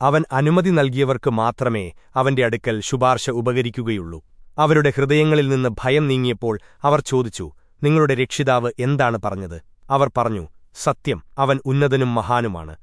അവൻ അനുമതി നൽകിയവർക്ക് മാത്രമേ അവന്റെ അടുക്കൽ ശുപാർശ ഉപകരിക്കുകയുള്ളൂ. അവരുടെ ഹൃദയങ്ങളിൽ നിന്ന് ഭയം നീങ്ങിയപ്പോൾ അവർ ചോദിച്ചു നിങ്ങളുടെ രക്ഷിതാവ് എന്താണ് പറഞ്ഞത്? അവർ പറഞ്ഞു സത്യം അവൻ ഉന്നതനും മഹാനുമാണ്.